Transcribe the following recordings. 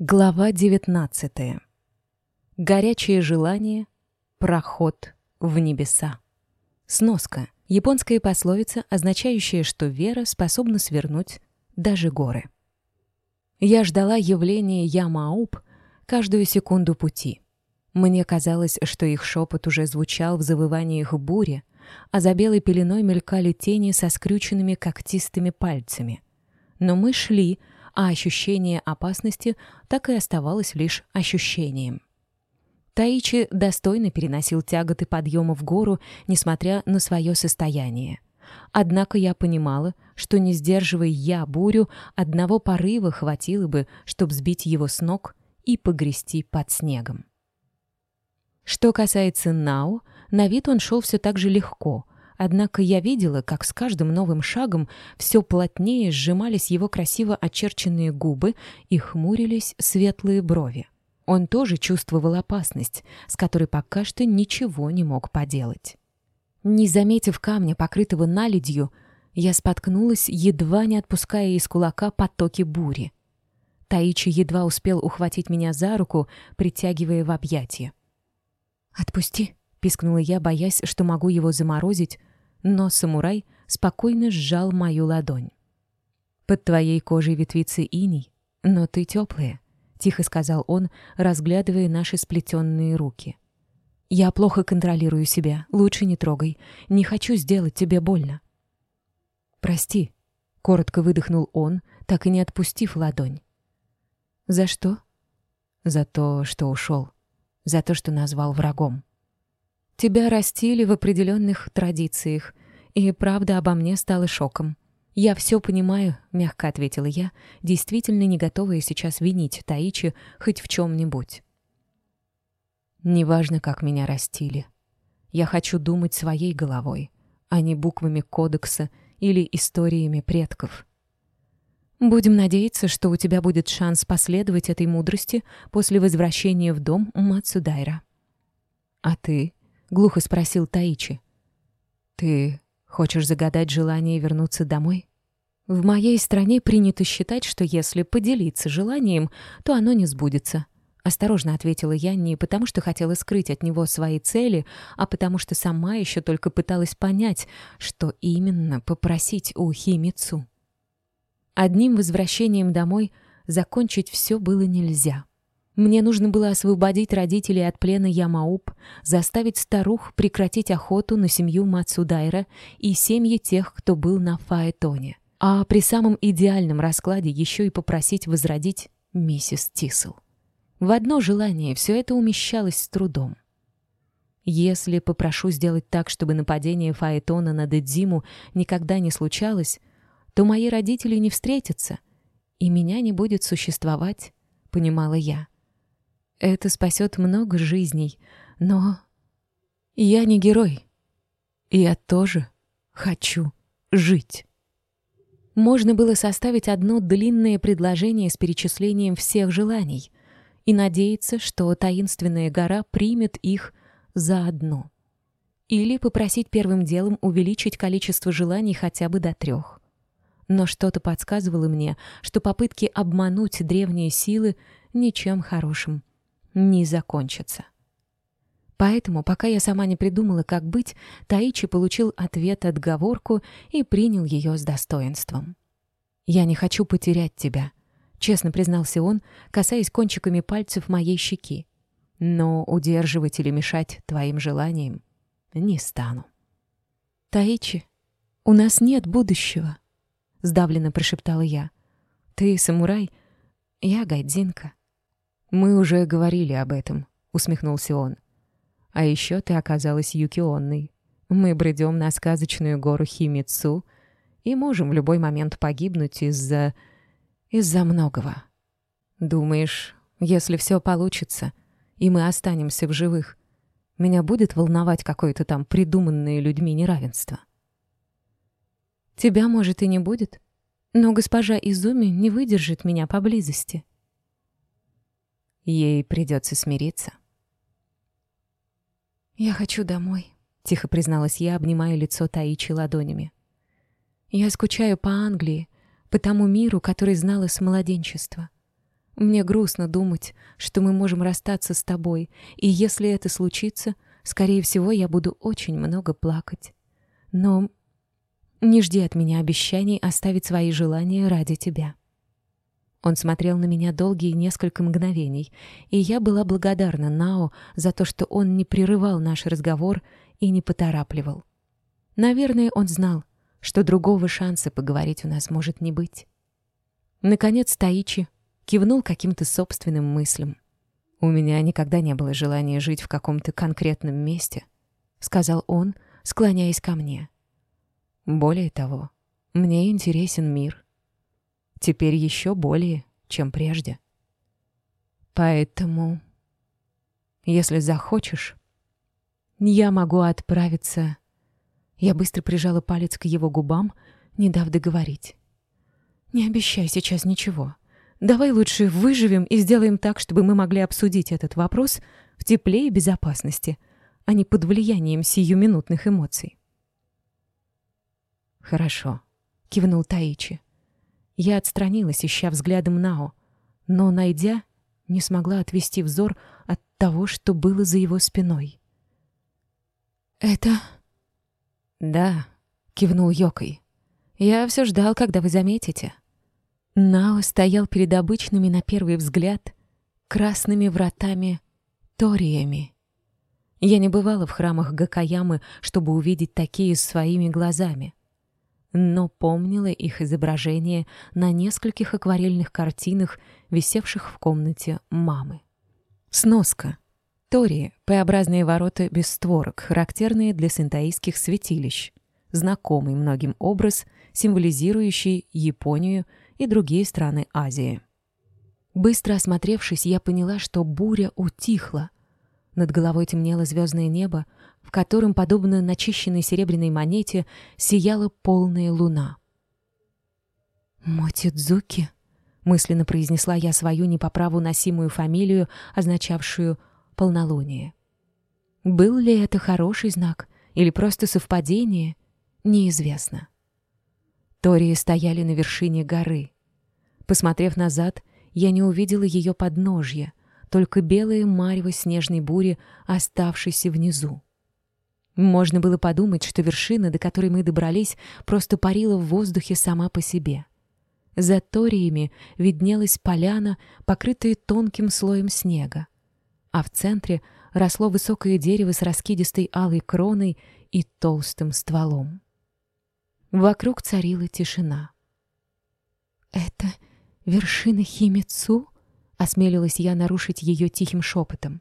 Глава 19. Горячее желание. Проход в небеса. Сноска. Японская пословица, означающая, что вера способна свернуть даже горы. Я ждала явления Ямауп каждую секунду пути. Мне казалось, что их шепот уже звучал в завываниях бури, а за белой пеленой мелькали тени со скрюченными когтистыми пальцами. Но мы шли, а ощущение опасности так и оставалось лишь ощущением. Таичи достойно переносил тяготы подъема в гору, несмотря на свое состояние. Однако я понимала, что не сдерживая я бурю, одного порыва хватило бы, чтобы сбить его с ног и погрести под снегом. Что касается Нао, на вид он шел все так же легко, Однако я видела, как с каждым новым шагом все плотнее сжимались его красиво очерченные губы и хмурились светлые брови. Он тоже чувствовал опасность, с которой пока что ничего не мог поделать. Не заметив камня, покрытого наледью, я споткнулась, едва не отпуская из кулака потоки бури. Таичи едва успел ухватить меня за руку, притягивая в объятия. «Отпусти», — пискнула я, боясь, что могу его заморозить, но самурай спокойно сжал мою ладонь. «Под твоей кожей ветвится иней, но ты теплая», — тихо сказал он, разглядывая наши сплетенные руки. «Я плохо контролирую себя, лучше не трогай, не хочу сделать тебе больно». «Прости», — коротко выдохнул он, так и не отпустив ладонь. «За что?» «За то, что ушел, за то, что назвал врагом». Тебя растили в определенных традициях, и правда обо мне стала шоком. «Я все понимаю», — мягко ответила я, действительно не готовая сейчас винить Таичи хоть в чем-нибудь. «Неважно, как меня растили. Я хочу думать своей головой, а не буквами кодекса или историями предков». «Будем надеяться, что у тебя будет шанс последовать этой мудрости после возвращения в дом Мацудайра». «А ты?» — глухо спросил Таичи. «Ты хочешь загадать желание вернуться домой?» «В моей стране принято считать, что если поделиться желанием, то оно не сбудется», — осторожно ответила я не потому, что хотела скрыть от него свои цели, а потому что сама еще только пыталась понять, что именно попросить у Химицу. Одним возвращением домой закончить все было нельзя. Мне нужно было освободить родителей от плена Ямауп, заставить старух прекратить охоту на семью Мацудайра и семьи тех, кто был на Фаэтоне. А при самом идеальном раскладе еще и попросить возродить миссис Тисел. В одно желание все это умещалось с трудом. Если попрошу сделать так, чтобы нападение Фаэтона на Дедзиму никогда не случалось, то мои родители не встретятся, и меня не будет существовать, понимала я. Это спасет много жизней, но я не герой. Я тоже хочу жить. Можно было составить одно длинное предложение с перечислением всех желаний и надеяться, что таинственная гора примет их заодно. Или попросить первым делом увеличить количество желаний хотя бы до трех. Но что-то подсказывало мне, что попытки обмануть древние силы ничем хорошим не закончится. Поэтому, пока я сама не придумала, как быть, Таичи получил ответ-отговорку и принял ее с достоинством. «Я не хочу потерять тебя», — честно признался он, касаясь кончиками пальцев моей щеки. «Но удерживать или мешать твоим желаниям не стану». «Таичи, у нас нет будущего», — сдавленно прошептала я. «Ты самурай, я гайдзинка. «Мы уже говорили об этом», — усмехнулся он. «А еще ты оказалась Юкионной. Мы бредем на сказочную гору Химицу и можем в любой момент погибнуть из-за... из-за многого. Думаешь, если все получится, и мы останемся в живых, меня будет волновать какое-то там придуманное людьми неравенство?» «Тебя, может, и не будет, но госпожа Изуми не выдержит меня поблизости», Ей придется смириться. «Я хочу домой», — тихо призналась я, обнимая лицо Таичи ладонями. «Я скучаю по Англии, по тому миру, который знала с младенчества. Мне грустно думать, что мы можем расстаться с тобой, и если это случится, скорее всего, я буду очень много плакать. Но не жди от меня обещаний оставить свои желания ради тебя. Он смотрел на меня долгие несколько мгновений, и я была благодарна Нао за то, что он не прерывал наш разговор и не поторапливал. Наверное, он знал, что другого шанса поговорить у нас может не быть. Наконец Таичи кивнул каким-то собственным мыслям. «У меня никогда не было желания жить в каком-то конкретном месте», — сказал он, склоняясь ко мне. «Более того, мне интересен мир. Теперь еще более, чем прежде. Поэтому, если захочешь, я могу отправиться...» Я быстро прижала палец к его губам, не дав договорить. «Не обещай сейчас ничего. Давай лучше выживем и сделаем так, чтобы мы могли обсудить этот вопрос в тепле и безопасности, а не под влиянием сиюминутных эмоций. «Хорошо», — кивнул Таичи. Я отстранилась, ища взглядом Нао, но, найдя, не смогла отвести взор от того, что было за его спиной. «Это...» «Да», — кивнул Йокой. «Я все ждал, когда вы заметите». Нао стоял перед обычными, на первый взгляд, красными вратами Ториями. Я не бывала в храмах Гакаямы, чтобы увидеть такие своими глазами, но помнила их изображение на нескольких акварельных картинах, висевших в комнате мамы. Сноска. Тории — П-образные ворота без створок, характерные для синтаистских святилищ. Знакомый многим образ, символизирующий Японию — и другие страны Азии. Быстро осмотревшись, я поняла, что буря утихла. Над головой темнело звездное небо, в котором, подобно начищенной серебряной монете, сияла полная луна. «Мотидзуки?» — мысленно произнесла я свою не по праву носимую фамилию, означавшую «полнолуние». Был ли это хороший знак или просто совпадение, неизвестно. Тории стояли на вершине горы. Посмотрев назад, я не увидела ее подножья, только белое марево снежной бури, оставшейся внизу. Можно было подумать, что вершина, до которой мы добрались, просто парила в воздухе сама по себе. За ториями виднелась поляна, покрытая тонким слоем снега, а в центре росло высокое дерево с раскидистой алой кроной и толстым стволом. Вокруг царила тишина. «Это вершина Химицу?» — осмелилась я нарушить ее тихим шепотом.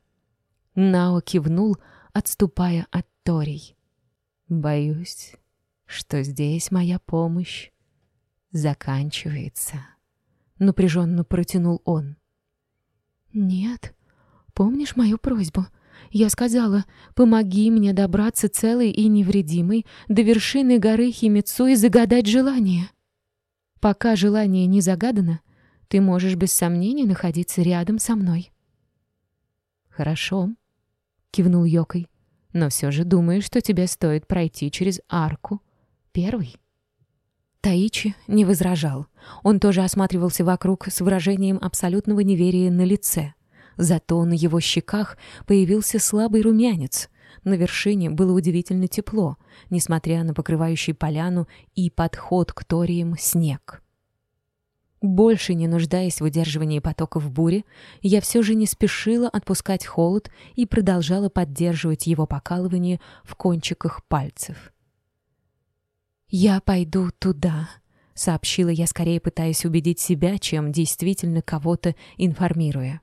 Нао кивнул, отступая от Торий. «Боюсь, что здесь моя помощь заканчивается», — напряженно протянул он. «Нет, помнишь мою просьбу? Я сказала, помоги мне добраться целой и невредимой до вершины горы Химицу и загадать желание. Пока желание не загадано, ты можешь без сомнения находиться рядом со мной. Хорошо, кивнул Йокой, но все же думаю, что тебе стоит пройти через арку первый. Таичи не возражал. Он тоже осматривался вокруг с выражением абсолютного неверия на лице. Зато на его щеках появился слабый румянец. На вершине было удивительно тепло, несмотря на покрывающий поляну и подход к ториям снег. Больше не нуждаясь в удерживании потоков бури, я все же не спешила отпускать холод и продолжала поддерживать его покалывание в кончиках пальцев. «Я пойду туда», — сообщила я, скорее пытаясь убедить себя, чем действительно кого-то информируя.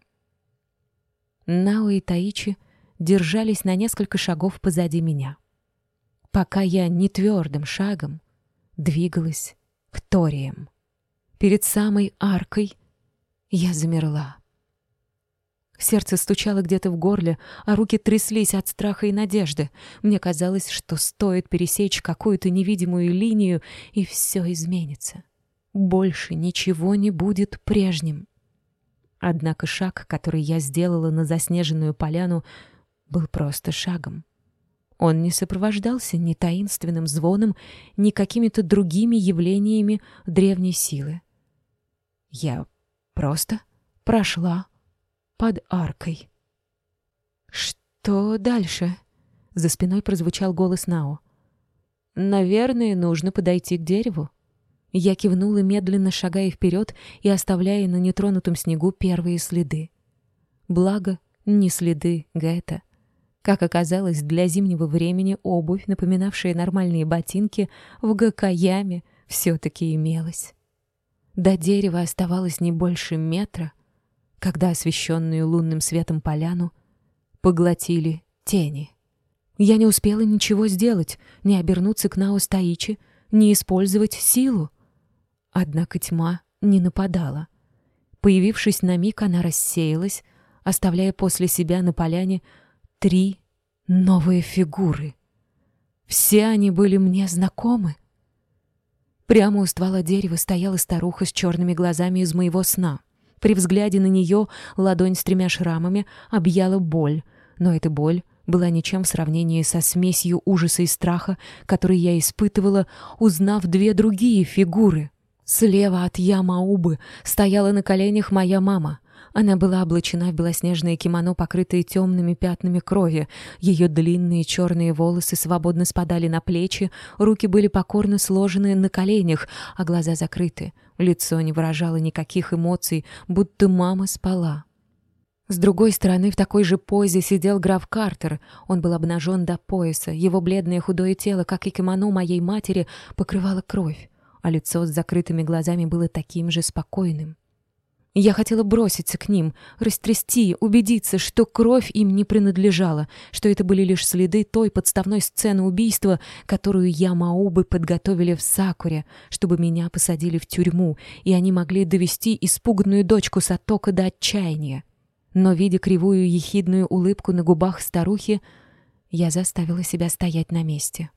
Нао и Таичи держались на несколько шагов позади меня, пока я не твердым шагом двигалась к Ториям. Перед самой аркой я замерла. Сердце стучало где-то в горле, а руки тряслись от страха и надежды. Мне казалось, что стоит пересечь какую-то невидимую линию, и все изменится. Больше ничего не будет прежним. Однако шаг, который я сделала на заснеженную поляну, был просто шагом. Он не сопровождался ни таинственным звоном, ни какими-то другими явлениями древней силы. Я просто прошла под аркой. «Что дальше?» — за спиной прозвучал голос Нао. «Наверное, нужно подойти к дереву». Я кивнула, медленно шагая вперед и оставляя на нетронутом снегу первые следы. Благо, не следы Гэта. Как оказалось, для зимнего времени обувь, напоминавшая нормальные ботинки, в Гакаяме все-таки имелась. До дерева оставалось не больше метра, когда освещенную лунным светом поляну поглотили тени. Я не успела ничего сделать, не обернуться к Нао Стаичи, не использовать силу. Однако тьма не нападала. Появившись на миг, она рассеялась, оставляя после себя на поляне три новые фигуры. Все они были мне знакомы. Прямо у ствола дерева стояла старуха с черными глазами из моего сна. При взгляде на нее ладонь с тремя шрамами объяла боль, но эта боль была ничем в сравнении со смесью ужаса и страха, который я испытывала, узнав две другие фигуры. Слева от Ямаубы стояла на коленях моя мама. Она была облачена в белоснежное кимоно, покрытое темными пятнами крови. Ее длинные черные волосы свободно спадали на плечи, руки были покорно сложены на коленях, а глаза закрыты. Лицо не выражало никаких эмоций, будто мама спала. С другой стороны, в такой же позе сидел граф Картер. Он был обнажен до пояса. Его бледное худое тело, как и кимоно моей матери, покрывало кровь, а лицо с закрытыми глазами было таким же спокойным. Я хотела броситься к ним, растрясти, убедиться, что кровь им не принадлежала, что это были лишь следы той подставной сцены убийства, которую я Маубы подготовили в Сакуре, чтобы меня посадили в тюрьму, и они могли довести испуганную дочку Сатока до отчаяния. Но, видя кривую ехидную улыбку на губах старухи, я заставила себя стоять на месте.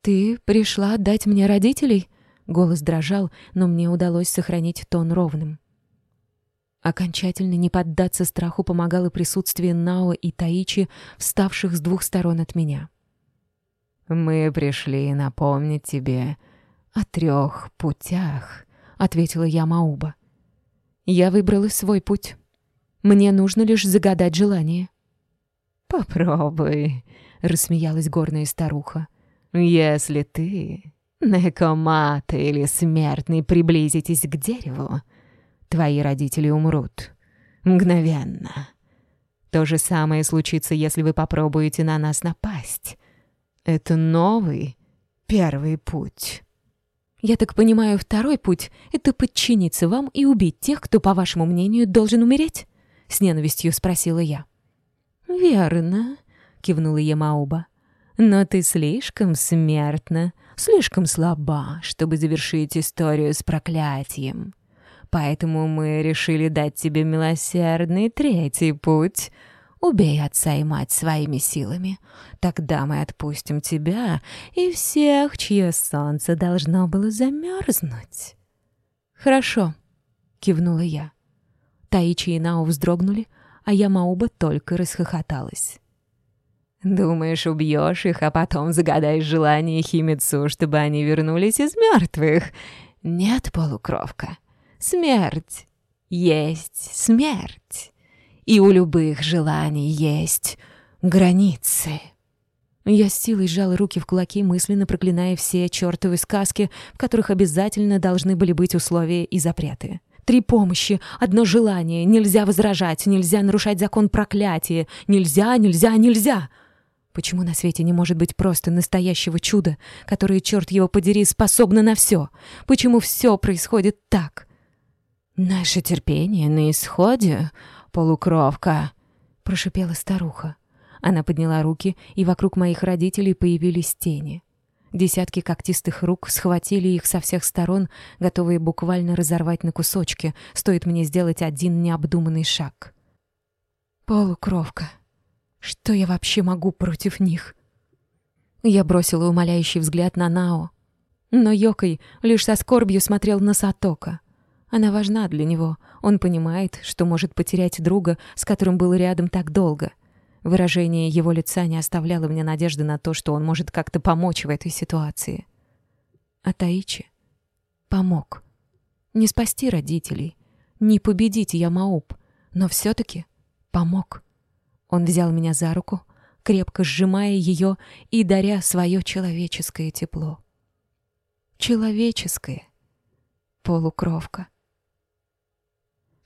«Ты пришла отдать мне родителей?» Голос дрожал, но мне удалось сохранить тон ровным. Окончательно не поддаться страху помогало присутствие Нао и Таичи, вставших с двух сторон от меня. «Мы пришли напомнить тебе о трех путях», — ответила я Мауба. «Я выбрала свой путь. Мне нужно лишь загадать желание». «Попробуй», — рассмеялась горная старуха. «Если ты, Некомата или смертный, приблизитесь к дереву, Твои родители умрут. Мгновенно. То же самое случится, если вы попробуете на нас напасть. Это новый первый путь. Я так понимаю, второй путь — это подчиниться вам и убить тех, кто, по вашему мнению, должен умереть? С ненавистью спросила я. «Верно», — кивнула Ямауба. «Но ты слишком смертна, слишком слаба, чтобы завершить историю с проклятием. Поэтому мы решили дать тебе милосердный третий путь. Убей отца и мать своими силами. Тогда мы отпустим тебя и всех, чье солнце должно было замерзнуть». «Хорошо», — кивнула я. Таичи и Нао вздрогнули, а я Мауба только расхохоталась. «Думаешь, убьешь их, а потом загадаешь желание Химицу, чтобы они вернулись из мертвых? Нет, полукровка. Смерть есть смерть, и у любых желаний есть границы. Я с силой сжала руки в кулаки, мысленно проклиная все чертовы сказки, в которых обязательно должны были быть условия и запреты. Три помощи, одно желание, нельзя возражать, нельзя нарушать закон проклятия, нельзя, нельзя, нельзя. Почему на свете не может быть просто настоящего чуда, которое, черт его подери, способно на все? Почему все происходит так? «Наше терпение на исходе, полукровка», — прошипела старуха. Она подняла руки, и вокруг моих родителей появились тени. Десятки когтистых рук схватили их со всех сторон, готовые буквально разорвать на кусочки, стоит мне сделать один необдуманный шаг. Полукровка. Что я вообще могу против них? Я бросила умоляющий взгляд на Нао. Но Йокой лишь со скорбью смотрел на Сатока — она важна для него. Он понимает, что может потерять друга, с которым был рядом так долго. Выражение его лица не оставляло мне надежды на то, что он может как-то помочь в этой ситуации. А Таичи помог. Не спасти родителей, не победить Ямауб, но все-таки помог. Он взял меня за руку, крепко сжимая ее и даря свое человеческое тепло. Человеческое. Полукровка.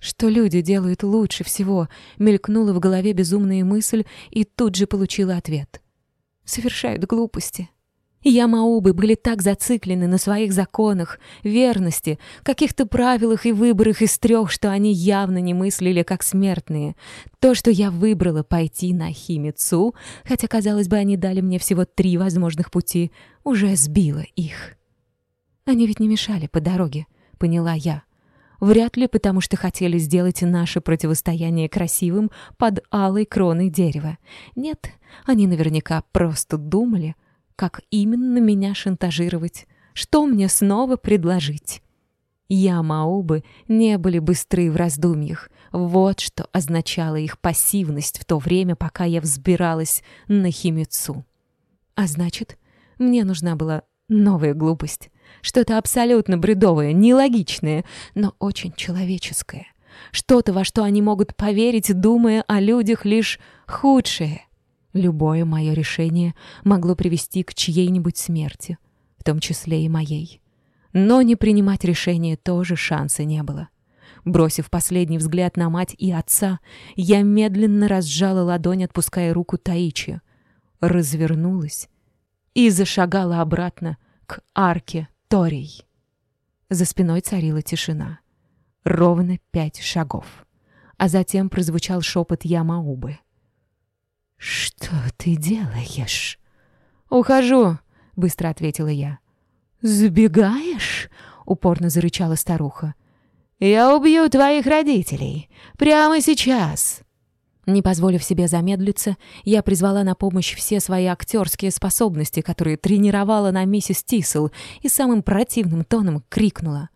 Что люди делают лучше всего, мелькнула в голове безумная мысль и тут же получила ответ. Совершают глупости. Ямаубы были так зациклены на своих законах, верности, каких-то правилах и выборах из трех, что они явно не мыслили как смертные. То, что я выбрала пойти на Химицу, хотя, казалось бы, они дали мне всего три возможных пути, уже сбило их. Они ведь не мешали по дороге, поняла я. Вряд ли потому, что хотели сделать наше противостояние красивым под алой кроной дерева. Нет, они наверняка просто думали, как именно меня шантажировать, что мне снова предложить. Я, Маубы, не были быстры в раздумьях. Вот что означала их пассивность в то время, пока я взбиралась на Химицу. А значит, мне нужна была новая глупость. Что-то абсолютно бредовое, нелогичное, но очень человеческое. Что-то, во что они могут поверить, думая о людях лишь худшее — Любое мое решение могло привести к чьей-нибудь смерти, в том числе и моей. Но не принимать решение тоже шанса не было. Бросив последний взгляд на мать и отца, я медленно разжала ладонь, отпуская руку Таичи, развернулась и зашагала обратно к арке Торий. За спиной царила тишина. Ровно пять шагов. А затем прозвучал шепот Ямаубы. «Что ты делаешь?» «Ухожу», — быстро ответила я. «Забегаешь?» — упорно зарычала старуха. «Я убью твоих родителей. Прямо сейчас!» Не позволив себе замедлиться, я призвала на помощь все свои актерские способности, которые тренировала на миссис Тисел, и самым противным тоном крикнула.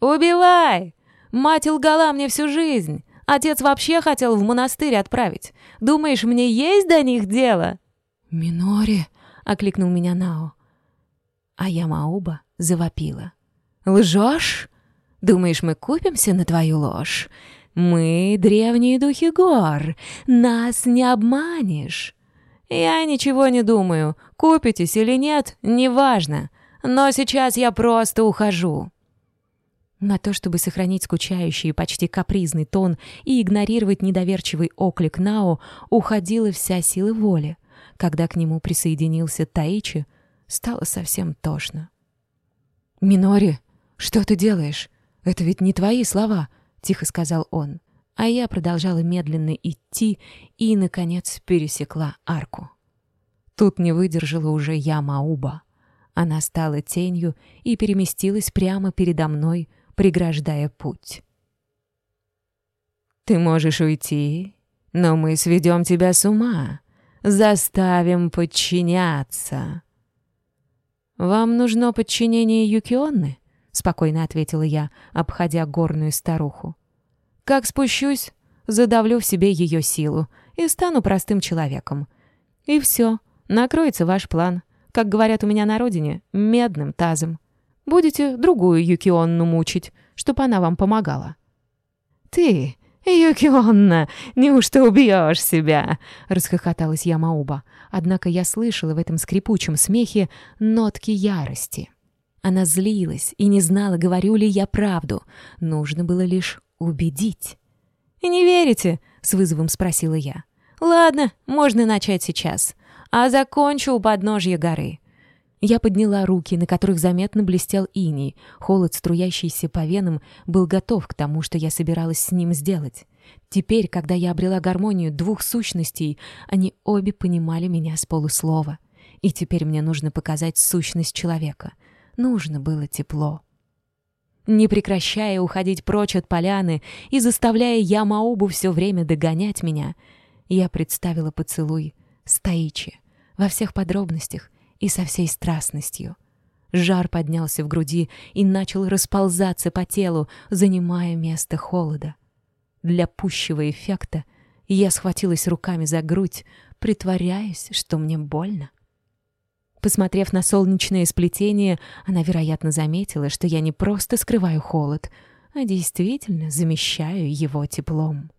«Убивай! Мать лгала мне всю жизнь! Отец вообще хотел в монастырь отправить. Думаешь, мне есть до них дело?» «Минори!» — окликнул меня Нао. А я Мауба завопила. «Лжешь? Думаешь, мы купимся на твою ложь? Мы — древние духи гор. Нас не обманешь!» «Я ничего не думаю. Купитесь или нет, неважно. Но сейчас я просто ухожу». На то, чтобы сохранить скучающий и почти капризный тон и игнорировать недоверчивый оклик Нао, уходила вся сила воли. Когда к нему присоединился Таичи, стало совсем тошно. «Минори, что ты делаешь? Это ведь не твои слова», — тихо сказал он. А я продолжала медленно идти и, наконец, пересекла арку. Тут не выдержала уже я Мауба. Она стала тенью и переместилась прямо передо мной, преграждая путь. «Ты можешь уйти, но мы сведем тебя с ума, заставим подчиняться». «Вам нужно подчинение Юкионны?» — спокойно ответила я, обходя горную старуху. «Как спущусь, задавлю в себе ее силу и стану простым человеком. И все, накроется ваш план, как говорят у меня на родине, медным тазом. Будете другую Юкионну мучить, чтоб она вам помогала». «Ты, Юкионна, неужто убьешь себя?» — расхохоталась Ямауба. Однако я слышала в этом скрипучем смехе нотки ярости. Она злилась и не знала, говорю ли я правду. Нужно было лишь убедить. «Не верите?» — с вызовом спросила я. «Ладно, можно начать сейчас. А закончу у подножья горы. Я подняла руки, на которых заметно блестел иней. Холод, струящийся по венам, был готов к тому, что я собиралась с ним сделать. Теперь, когда я обрела гармонию двух сущностей, они обе понимали меня с полуслова. И теперь мне нужно показать сущность человека. Нужно было тепло. Не прекращая уходить прочь от поляны и заставляя Ямаубу все время догонять меня, я представила поцелуй Стаичи во всех подробностях, и со всей страстностью. Жар поднялся в груди и начал расползаться по телу, занимая место холода. Для пущего эффекта я схватилась руками за грудь, притворяясь, что мне больно. Посмотрев на солнечное сплетение, она, вероятно, заметила, что я не просто скрываю холод, а действительно замещаю его теплом.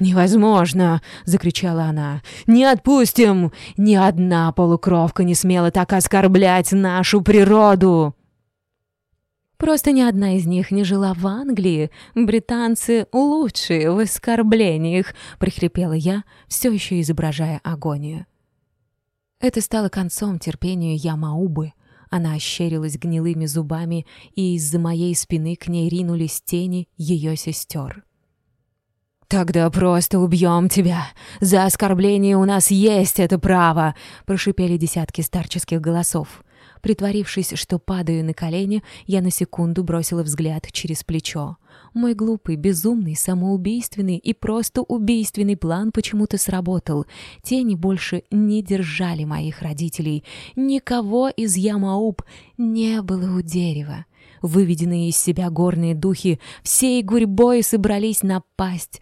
«Невозможно!» — закричала она. «Не отпустим! Ни одна полукровка не смела так оскорблять нашу природу!» Просто ни одна из них не жила в Англии. Британцы лучшие в оскорблениях, прихрипела я, все еще изображая агонию. Это стало концом терпению Ямаубы. Она ощерилась гнилыми зубами, и из-за моей спины к ней ринулись тени ее сестер. «Тогда просто убьем тебя. За оскорбление у нас есть это право!» — прошипели десятки старческих голосов. Притворившись, что падаю на колени, я на секунду бросила взгляд через плечо. Мой глупый, безумный, самоубийственный и просто убийственный план почему-то сработал. Тени больше не держали моих родителей. Никого из Ямауб не было у дерева. Выведенные из себя горные духи всей гурьбой собрались напасть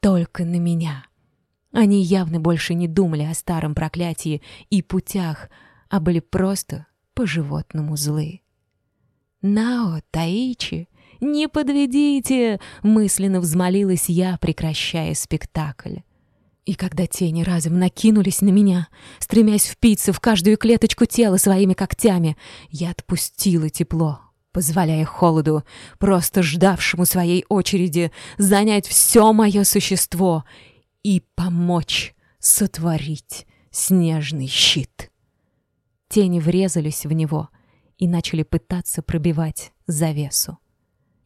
только на меня. Они явно больше не думали о старом проклятии и путях, а были просто по-животному злы. «Нао, Таичи, не подведите!» — мысленно взмолилась я, прекращая спектакль. И когда тени разом накинулись на меня, стремясь впиться в каждую клеточку тела своими когтями, я отпустила тепло, позволяя холоду, просто ждавшему своей очереди, занять все мое существо и помочь сотворить снежный щит. Тени врезались в него и начали пытаться пробивать завесу.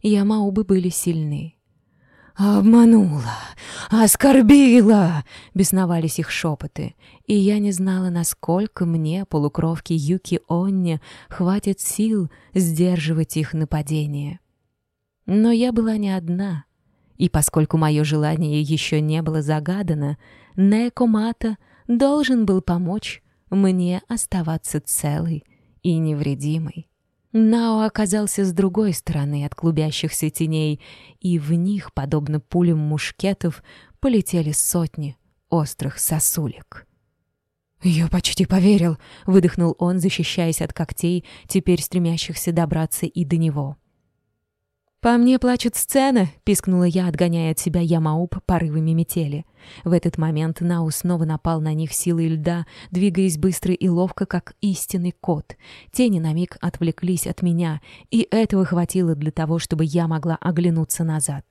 Ямаубы были сильны. «Обманула! Оскорбила!» — бесновались их шепоты, и я не знала, насколько мне, полукровки Юки Онне, хватит сил сдерживать их нападение. Но я была не одна, и поскольку мое желание еще не было загадано, Некомата должен был помочь мне оставаться целой и невредимой. Нао оказался с другой стороны от клубящихся теней, и в них, подобно пулям мушкетов, полетели сотни острых сосулек. «Я почти поверил», — выдохнул он, защищаясь от когтей, теперь стремящихся добраться и до него. «По мне плачет сцена!» — пискнула я, отгоняя от себя Ямауп порывами метели. В этот момент Нау снова напал на них силой льда, двигаясь быстро и ловко, как истинный кот. Тени на миг отвлеклись от меня, и этого хватило для того, чтобы я могла оглянуться назад.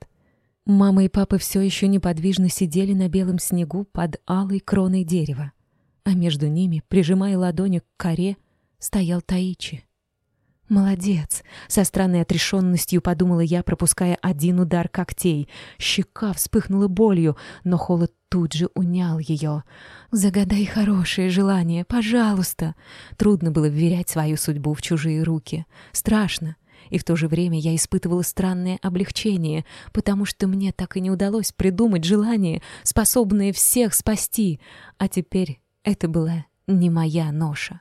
Мама и папа все еще неподвижно сидели на белом снегу под алой кроной дерева, а между ними, прижимая ладонью к коре, стоял Таичи. «Молодец!» — со странной отрешенностью подумала я, пропуская один удар когтей. Щека вспыхнула болью, но холод тут же унял ее. «Загадай хорошее желание, пожалуйста!» Трудно было вверять свою судьбу в чужие руки. Страшно. И в то же время я испытывала странное облегчение, потому что мне так и не удалось придумать желание, способное всех спасти. А теперь это была не моя ноша.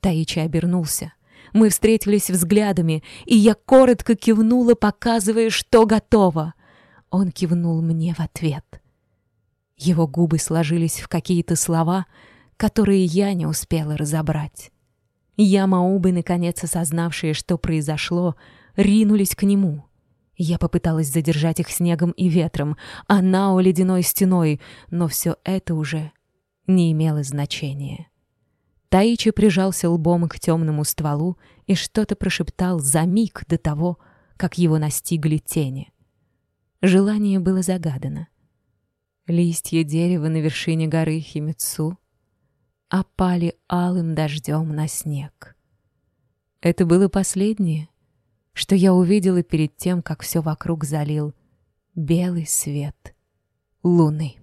Таичи обернулся. Мы встретились взглядами, и я коротко кивнула, показывая, что готова. Он кивнул мне в ответ. Его губы сложились в какие-то слова, которые я не успела разобрать. Ямаубы, наконец осознавшие, что произошло, ринулись к нему. Я попыталась задержать их снегом и ветром, а Нао ледяной стеной, но все это уже не имело значения. Таичи прижался лбом к темному стволу и что-то прошептал за миг до того, как его настигли тени. Желание было загадано. Листья дерева на вершине горы Химицу опали алым дождем на снег. Это было последнее, что я увидела перед тем, как все вокруг залил белый свет луны.